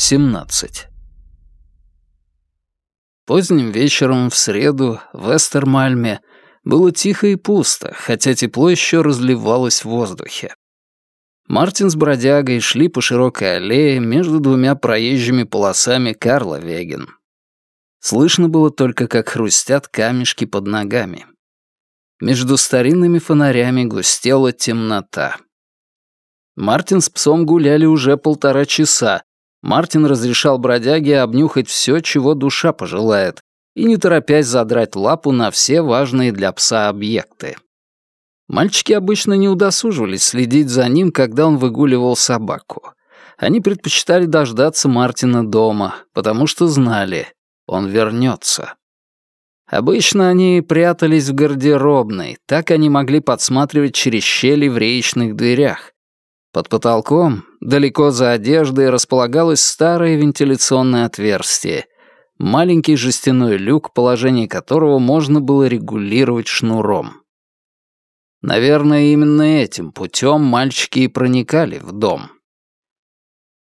17. Поздним вечером в среду в Эстермальме было тихо и пусто, хотя тепло еще разливалось в воздухе. Мартин с бродягой шли по широкой аллее между двумя проезжими полосами Карла Веген. Слышно было только, как хрустят камешки под ногами. Между старинными фонарями густела темнота. Мартин с псом гуляли уже полтора часа, Мартин разрешал бродяге обнюхать все, чего душа пожелает, и не торопясь задрать лапу на все важные для пса объекты. Мальчики обычно не удосуживались следить за ним, когда он выгуливал собаку. Они предпочитали дождаться Мартина дома, потому что знали, он вернется. Обычно они прятались в гардеробной, так они могли подсматривать через щели в реечных дверях, под потолком, далеко за одеждой, располагалось старое вентиляционное отверстие, маленький жестяной люк, положение которого можно было регулировать шнуром. Наверное, именно этим путем мальчики и проникали в дом.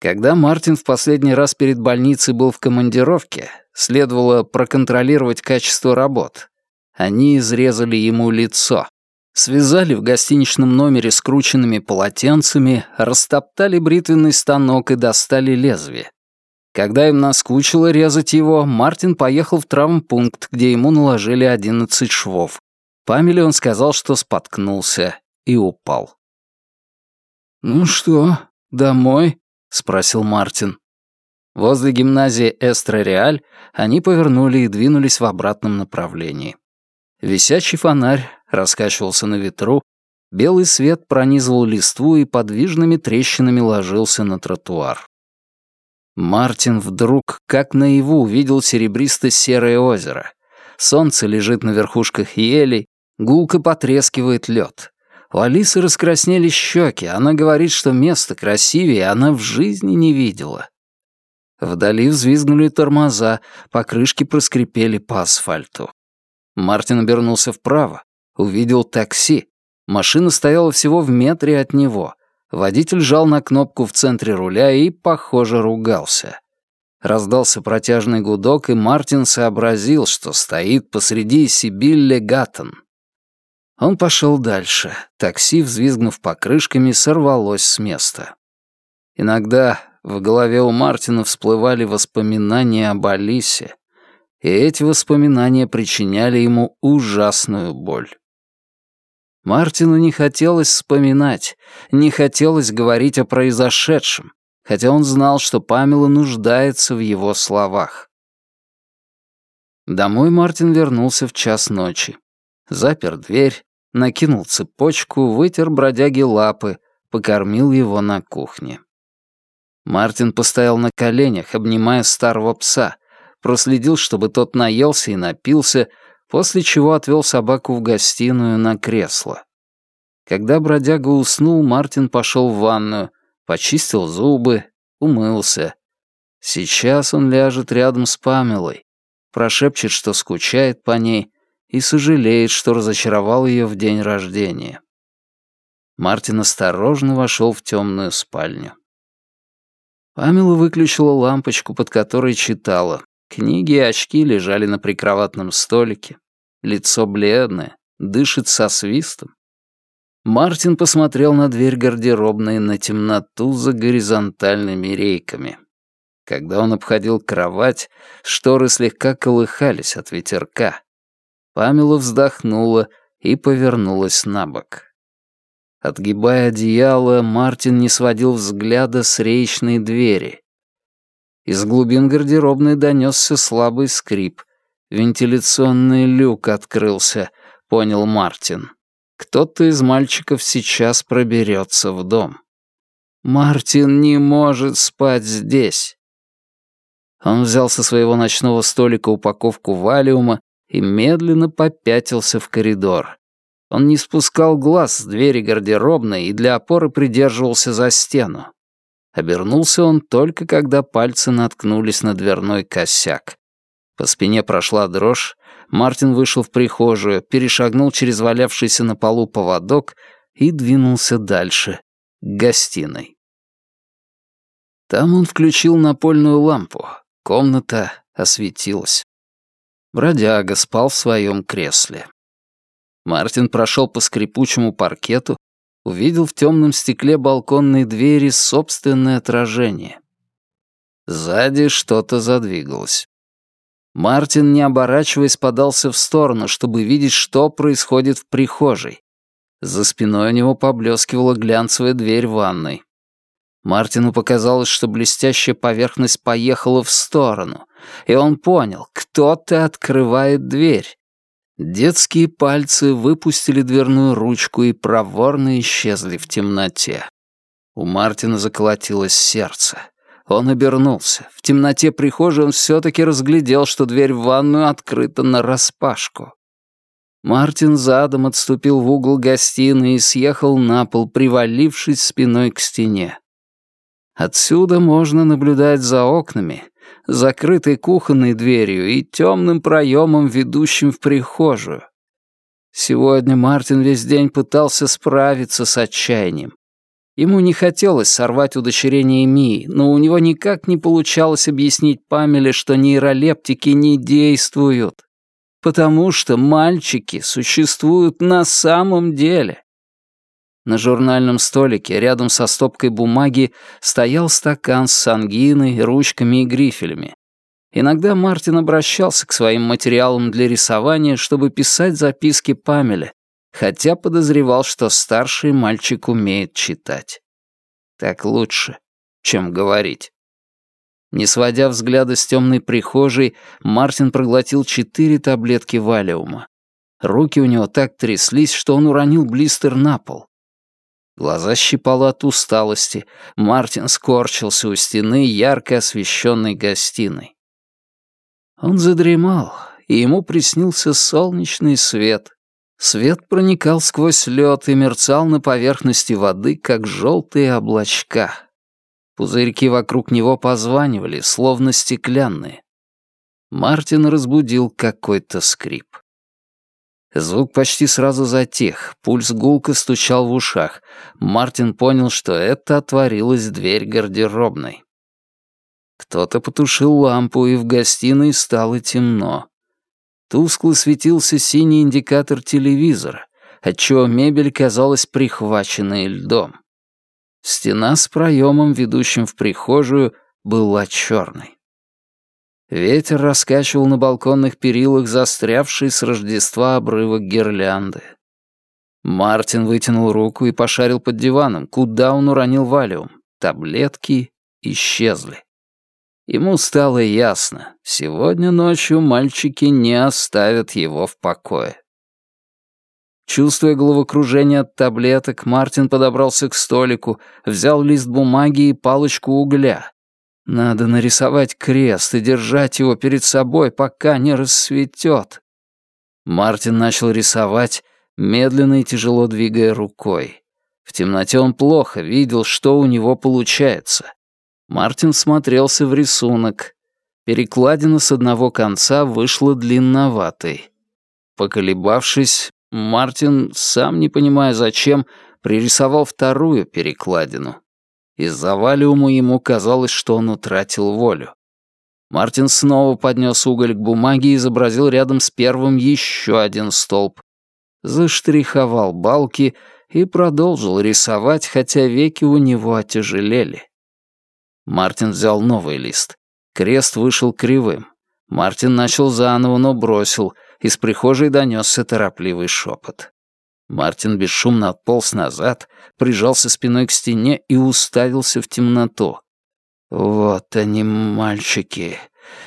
Когда Мартин в последний раз перед больницей был в командировке, следовало проконтролировать качество работ. Они изрезали ему лицо. Связали в гостиничном номере скрученными полотенцами, растоптали бритвенный станок и достали лезвие. Когда им наскучило резать его, Мартин поехал в травмпункт, где ему наложили 11 швов. Памеле он сказал, что споткнулся и упал. «Ну что, домой?» — спросил Мартин. Возле гимназии Эстро-Реаль они повернули и двинулись в обратном направлении. Висячий фонарь раскачивался на ветру, белый свет пронизывал листву и подвижными трещинами ложился на тротуар. Мартин вдруг, как наяву, увидел серебристо-серое озеро. Солнце лежит на верхушках елей, гулко потрескивает лед. У Алисы раскраснели щеки, она говорит, что место красивее она в жизни не видела. Вдали взвизгнули тормоза, покрышки проскрипели по асфальту. Мартин обернулся вправо. Увидел такси. Машина стояла всего в метре от него. Водитель жал на кнопку в центре руля и, похоже, ругался. Раздался протяжный гудок, и Мартин сообразил, что стоит посреди Сибилле Гаттон. Он пошел дальше. Такси, взвизгнув покрышками, сорвалось с места. Иногда в голове у Мартина всплывали воспоминания об Алисе, и эти воспоминания причиняли ему ужасную боль. Мартину не хотелось вспоминать, не хотелось говорить о произошедшем, хотя он знал, что Памела нуждается в его словах. Домой Мартин вернулся в час ночи. Запер дверь, накинул цепочку, вытер бродяги лапы, покормил его на кухне. Мартин постоял на коленях, обнимая старого пса, проследил, чтобы тот наелся и напился, после чего отвел собаку в гостиную на кресло. Когда бродяга уснул, Мартин пошел в ванную, почистил зубы, умылся. Сейчас он ляжет рядом с Памелой, прошепчет, что скучает по ней, и сожалеет, что разочаровал ее в день рождения. Мартин осторожно вошел в темную спальню. Памела выключила лампочку, под которой читала. Книги и очки лежали на прикроватном столике. Лицо бледное, дышит со свистом. Мартин посмотрел на дверь гардеробной на темноту за горизонтальными рейками. Когда он обходил кровать, шторы слегка колыхались от ветерка. Памела вздохнула и повернулась на бок. Отгибая одеяло, Мартин не сводил взгляда с речной двери. Из глубин гардеробной донесся слабый скрип — Вентиляционный люк открылся, понял Мартин. Кто-то из мальчиков сейчас проберется в дом. Мартин не может спать здесь. Он взял со своего ночного столика упаковку валиума и медленно попятился в коридор. Он не спускал глаз с двери гардеробной и для опоры придерживался за стену. Обернулся он только когда пальцы наткнулись на дверной косяк. По спине прошла дрожь, Мартин вышел в прихожую, перешагнул через валявшийся на полу поводок и двинулся дальше, к гостиной. Там он включил напольную лампу. Комната осветилась. Бродяга спал в своем кресле. Мартин прошел по скрипучему паркету, увидел в темном стекле балконной двери собственное отражение. Сзади что-то задвигалось. Мартин, не оборачиваясь, подался в сторону, чтобы видеть, что происходит в прихожей. За спиной у него поблескивала глянцевая дверь ванной. Мартину показалось, что блестящая поверхность поехала в сторону, и он понял, кто-то открывает дверь. Детские пальцы выпустили дверную ручку и проворно исчезли в темноте. У Мартина заколотилось сердце. Он обернулся. В темноте прихожей он все-таки разглядел, что дверь в ванную открыта нараспашку. Мартин задом отступил в угол гостиной и съехал на пол, привалившись спиной к стене. Отсюда можно наблюдать за окнами, закрытой кухонной дверью и темным проемом, ведущим в прихожую. Сегодня Мартин весь день пытался справиться с отчаянием. Ему не хотелось сорвать удочерение Мии, но у него никак не получалось объяснить Памеле, что нейролептики не действуют. Потому что мальчики существуют на самом деле. На журнальном столике рядом со стопкой бумаги стоял стакан с ангиной, ручками и грифелями. Иногда Мартин обращался к своим материалам для рисования, чтобы писать записки Памеле, хотя подозревал, что старший мальчик умеет читать. Так лучше, чем говорить. Не сводя взгляда с темной прихожей, Мартин проглотил четыре таблетки валиума. Руки у него так тряслись, что он уронил блистер на пол. Глаза щипало от усталости. Мартин скорчился у стены ярко освещенной гостиной. Он задремал, и ему приснился солнечный свет. Свет проникал сквозь лед и мерцал на поверхности воды, как желтые облачка. Пузырьки вокруг него позванивали, словно стеклянные. Мартин разбудил какой-то скрип. Звук почти сразу затих, пульс гулко стучал в ушах. Мартин понял, что это отворилась дверь гардеробной. Кто-то потушил лампу, и в гостиной стало темно. Тускло светился синий индикатор телевизора, отчего мебель казалась прихваченной льдом. Стена с проемом, ведущим в прихожую, была черной. Ветер раскачивал на балконных перилах застрявший с Рождества обрывок гирлянды. Мартин вытянул руку и пошарил под диваном, куда он уронил валиум. Таблетки исчезли. Ему стало ясно, сегодня ночью мальчики не оставят его в покое. Чувствуя головокружение от таблеток, Мартин подобрался к столику, взял лист бумаги и палочку угля, надо нарисовать крест и держать его перед собой, пока не рассветет. Мартин начал рисовать, медленно и тяжело двигая рукой. В темноте он плохо видел, что у него получается. Мартин смотрелся в рисунок. Перекладина с одного конца вышла длинноватой. Поколебавшись, Мартин, сам не понимая зачем, пририсовал вторую перекладину. Из-за валиума ему казалось, что он утратил волю. Мартин снова поднес уголь к бумаге и изобразил рядом с первым еще один столб. Заштриховал балки и продолжил рисовать, хотя веки у него отяжелели. Мартин взял новый лист. Крест вышел кривым. Мартин начал заново, но бросил. Из прихожей донесся торопливый шепот. Мартин бесшумно отполз назад, прижался спиной к стене и уставился в темноту. «Вот они, мальчики,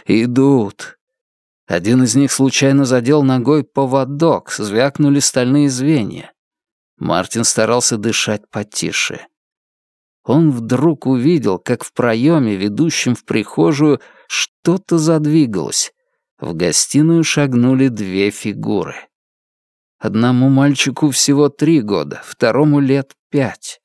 идут!» Один из них случайно задел ногой поводок, звякнули стальные звенья. Мартин старался дышать потише. Он вдруг увидел, как в проеме, ведущем в прихожую, что-то задвигалось. В гостиную шагнули две фигуры. Одному мальчику всего три года, второму лет пять.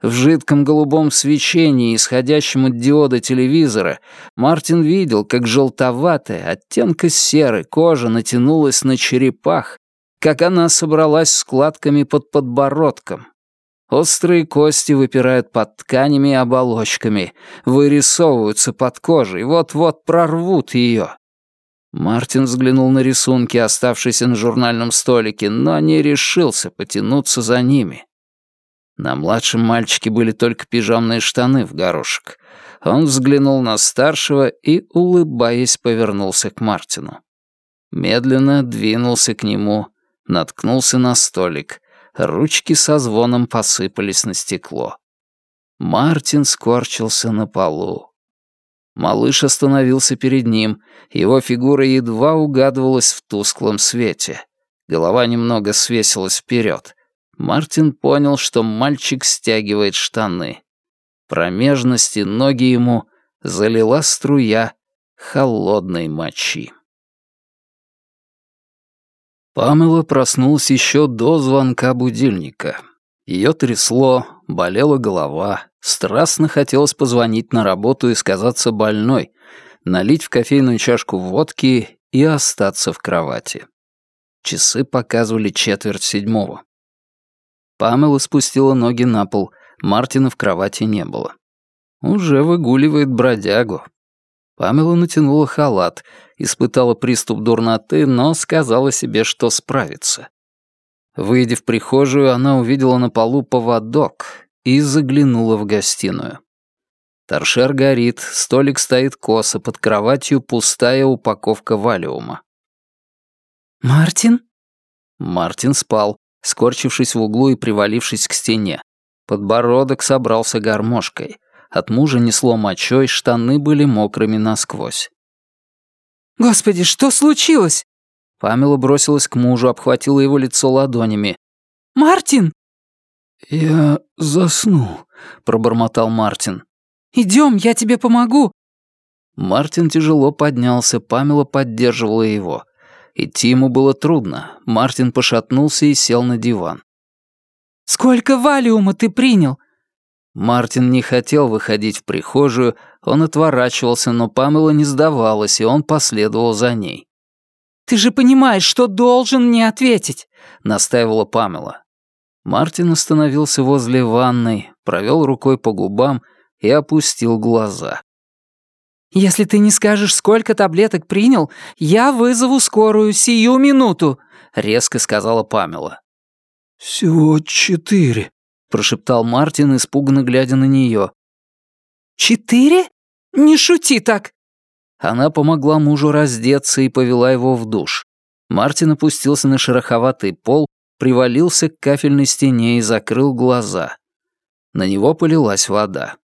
В жидком голубом свечении, исходящем от диода телевизора, Мартин видел, как желтоватая, оттенка серой кожа натянулась на черепах, как она собралась складками под подбородком. Острые кости выпирают под тканями и оболочками, вырисовываются под кожей, вот-вот прорвут ее. Мартин взглянул на рисунки, оставшиеся на журнальном столике, но не решился потянуться за ними. На младшем мальчике были только пижамные штаны в горошек. Он взглянул на старшего и, улыбаясь, повернулся к Мартину. Медленно двинулся к нему, наткнулся на столик. Ручки со звоном посыпались на стекло. Мартин скорчился на полу. Малыш остановился перед ним, его фигура едва угадывалась в тусклом свете. Голова немного свесилась вперед. Мартин понял, что мальчик стягивает штаны. Промежности ноги ему залила струя холодной мочи. Памела проснулась еще до звонка будильника. Ее трясло, болела голова, страстно хотелось позвонить на работу и сказаться больной, налить в кофейную чашку водки и остаться в кровати. Часы показывали четверть седьмого. Памела спустила ноги на пол, Мартина в кровати не было. Уже выгуливает бродягу. Памела натянула халат, испытала приступ дурноты, но сказала себе, что справится. Выйдя в прихожую, она увидела на полу поводок и заглянула в гостиную. Торшер горит, столик стоит косо, под кроватью пустая упаковка валиума. «Мартин?» Мартин спал, скорчившись в углу и привалившись к стене. Подбородок собрался гармошкой. От мужа несло мочой, штаны были мокрыми насквозь. «Господи, что случилось?» Памела бросилась к мужу, обхватила его лицо ладонями. «Мартин!» «Я заснул», — пробормотал Мартин. «Идем, я тебе помогу». Мартин тяжело поднялся, Памела поддерживала его. Идти ему было трудно. Мартин пошатнулся и сел на диван. «Сколько валиума ты принял?» Мартин не хотел выходить в прихожую, он отворачивался, но Памела не сдавалась, и он последовал за ней. «Ты же понимаешь, что должен мне ответить», — настаивала Памела. Мартин остановился возле ванной, провел рукой по губам и опустил глаза. «Если ты не скажешь, сколько таблеток принял, я вызову скорую сию минуту», — резко сказала Памела. «Всего четыре», — прошептал Мартин, испуганно глядя на нее. «Четыре? Не шути так!» Она помогла мужу раздеться и повела его в душ. Мартин опустился на шероховатый пол, привалился к кафельной стене и закрыл глаза. На него полилась вода.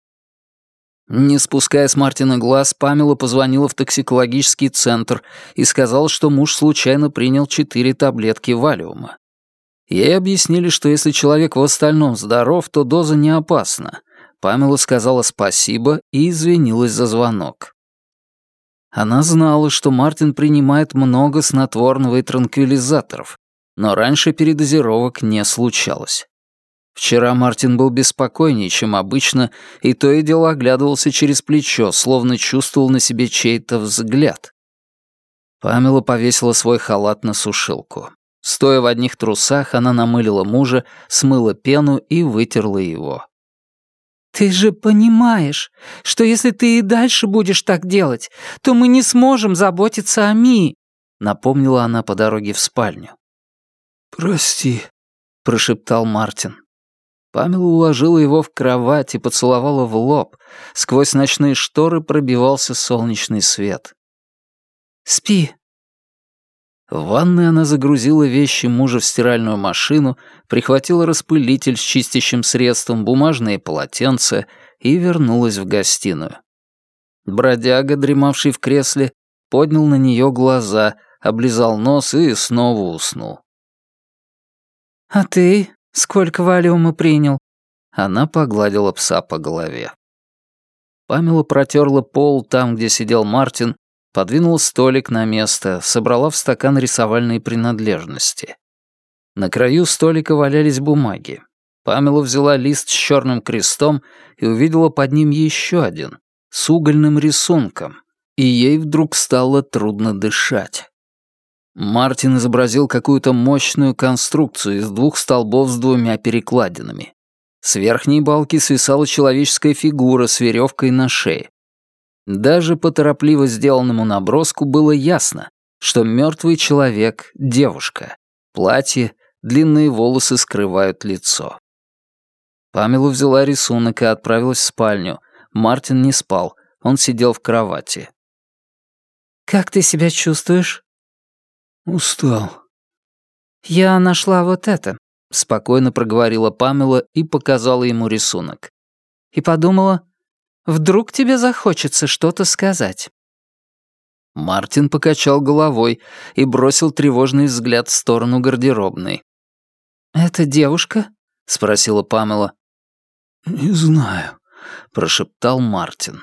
Не спуская с Мартина глаз, Памела позвонила в токсикологический центр и сказала, что муж случайно принял четыре таблетки валиума. Ей объяснили, что если человек в остальном здоров, то доза не опасна. Памела сказала спасибо и извинилась за звонок. Она знала, что Мартин принимает много снотворного и транквилизаторов, но раньше передозировок не случалось. Вчера Мартин был беспокойнее, чем обычно, и то и дело оглядывался через плечо, словно чувствовал на себе чей-то взгляд. Памела повесила свой халат на сушилку. Стоя в одних трусах, она намылила мужа, смыла пену и вытерла его. «Ты же понимаешь, что если ты и дальше будешь так делать, то мы не сможем заботиться о Ми», — напомнила она по дороге в спальню. «Прости», — прошептал Мартин. Памела уложила его в кровать и поцеловала в лоб. Сквозь ночные шторы пробивался солнечный свет. «Спи». В ванной она загрузила вещи мужа в стиральную машину, прихватила распылитель с чистящим средством, бумажные полотенца и вернулась в гостиную. Бродяга, дремавший в кресле, поднял на нее глаза, облизал нос и снова уснул. «А ты Сколько валиума принял?» Она погладила пса по голове. Памела протерла пол там, где сидел Мартин, подвинула столик на место, собрала в стакан рисовальные принадлежности. На краю столика валялись бумаги. Памела взяла лист с черным крестом и увидела под ним еще один, с угольным рисунком, и ей вдруг стало трудно дышать. Мартин изобразил какую-то мощную конструкцию из двух столбов с двумя перекладинами. С верхней балки свисала человеческая фигура с веревкой на шее. Даже по торопливо сделанному наброску было ясно, что мертвый человек — девушка. Платье, длинные волосы скрывают лицо. Памела взяла рисунок и отправилась в спальню. Мартин не спал, он сидел в кровати. «Как ты себя чувствуешь?» «Устал». «Я нашла вот это», — спокойно проговорила Памела и показала ему рисунок. И подумала, вдруг тебе захочется что-то сказать. Мартин покачал головой и бросил тревожный взгляд в сторону гардеробной. «Это девушка?» — спросила Памела. «Не знаю», — прошептал Мартин.